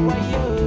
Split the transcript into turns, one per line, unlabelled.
Stop